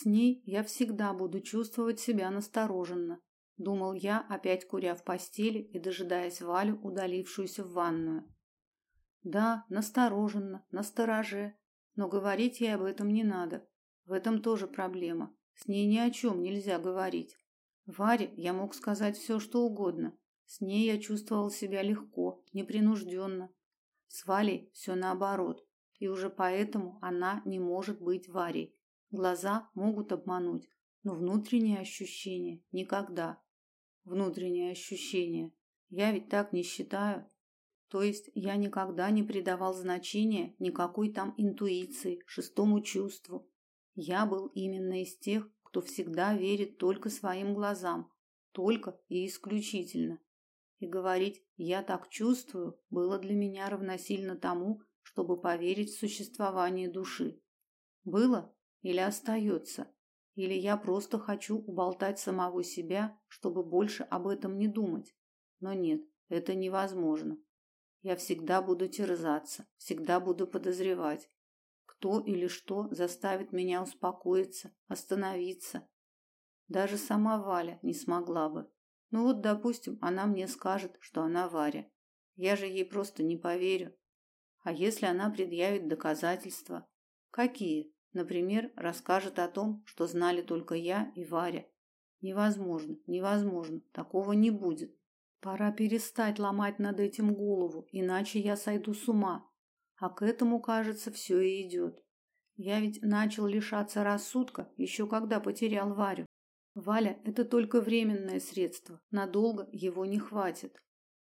С ней я всегда буду чувствовать себя настороженно, думал я, опять куря в постели и дожидаясь Валю, удалившуюся в ванную. Да, настороженно, настороже, но говорить ей об этом не надо. В этом тоже проблема. С ней ни о чем нельзя говорить. Варе я мог сказать все, что угодно. С ней я чувствовал себя легко, непринужденно. С Валей все наоборот, и уже поэтому она не может быть Варей. Глаза могут обмануть, но внутреннее ощущение никогда. Внутреннее ощущение. Я ведь так не считаю. То есть я никогда не придавал значения никакой там интуиции, шестому чувству. Я был именно из тех, кто всегда верит только своим глазам, только и исключительно. И говорить «я так чувствую» было для меня равносильно тому, чтобы поверить в существование души. Было или остается? Или я просто хочу уболтать самого себя, чтобы больше об этом не думать? Но нет, это невозможно. Я всегда буду терзаться, всегда буду подозревать. Кто или что заставит меня успокоиться, остановиться? Даже сама Валя не смогла бы. Ну вот, допустим, она мне скажет, что она Варя. Я же ей просто не поверю. А если она предъявит доказательства? Какие? Например, расскажет о том, что знали только я и Варя. Невозможно, невозможно, такого не будет. Пора перестать ломать над этим голову, иначе я сойду с ума. А к этому, кажется, все и идет. Я ведь начал лишаться рассудка еще когда потерял Варю. Валя это только временное средство, надолго его не хватит.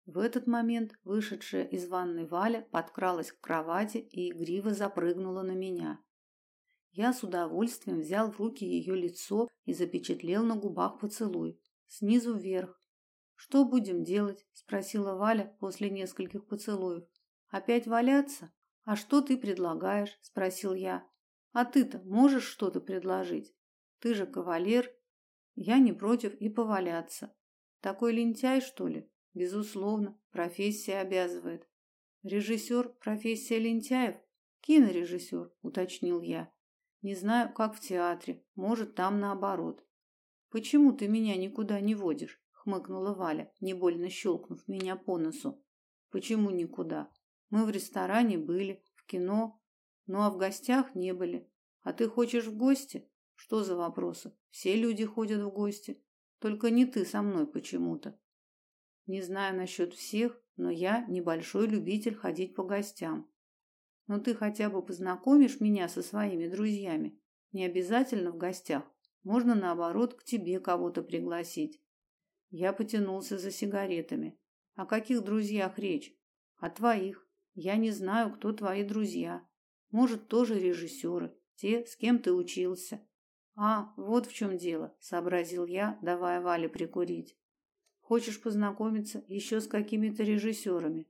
В этот момент вышедшая из ванной Валя подкралась к кровати и игриво запрыгнула на меня. Я с удовольствием взял в руки ее лицо и запечатлел на губах поцелуй, снизу вверх. Что будем делать? спросила Валя после нескольких поцелуев. Опять валяться? А что ты предлагаешь? спросил я. А ты-то можешь что-то предложить? Ты же кавалер. Я не против и поваляться. Такой лентяй, что ли? Безусловно, профессия обязывает. Режиссер – профессия лентяев? Кинорежиссер, уточнил я. Не знаю, как в театре, может, там наоборот. Почему ты меня никуда не водишь? хмыкнула Валя, не больно щелкнув меня по носу. Почему никуда? Мы в ресторане были, в кино, ну а в гостях не были. А ты хочешь в гости? Что за вопросы? Все люди ходят в гости, только не ты со мной почему-то. Не знаю насчет всех, но я небольшой любитель ходить по гостям. Но ты хотя бы познакомишь меня со своими друзьями. Не обязательно в гостях. Можно наоборот к тебе кого-то пригласить. Я потянулся за сигаретами. О каких друзьях речь? О твоих. Я не знаю, кто твои друзья. Может, тоже режиссеры, те, с кем ты учился. А, вот в чем дело, сообразил я, давая Вале прикурить. Хочешь познакомиться еще с какими-то режиссерами?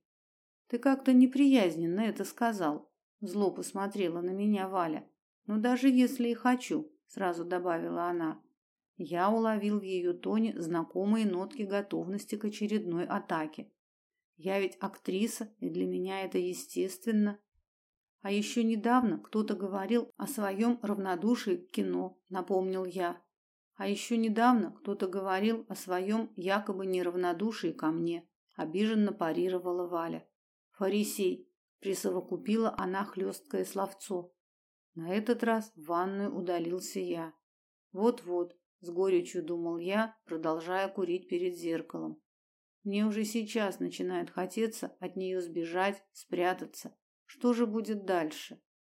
Ты как-то неприязненно это сказал. Зло посмотрела на меня Валя. Ну даже если и хочу, сразу добавила она. Я уловил в ее тоне знакомые нотки готовности к очередной атаке. Я ведь актриса, и для меня это естественно. А еще недавно кто-то говорил о своем равнодушии к кино, напомнил я. А еще недавно кто-то говорил о своем якобы неравнодушии ко мне, обиженно парировала Валя. Фарисей, присовокупила она хлесткое словцо. На этот раз в ванную удалился я. Вот-вот, с горечью думал я, продолжая курить перед зеркалом. Мне уже сейчас начинает хотеться от нее сбежать, спрятаться. Что же будет дальше?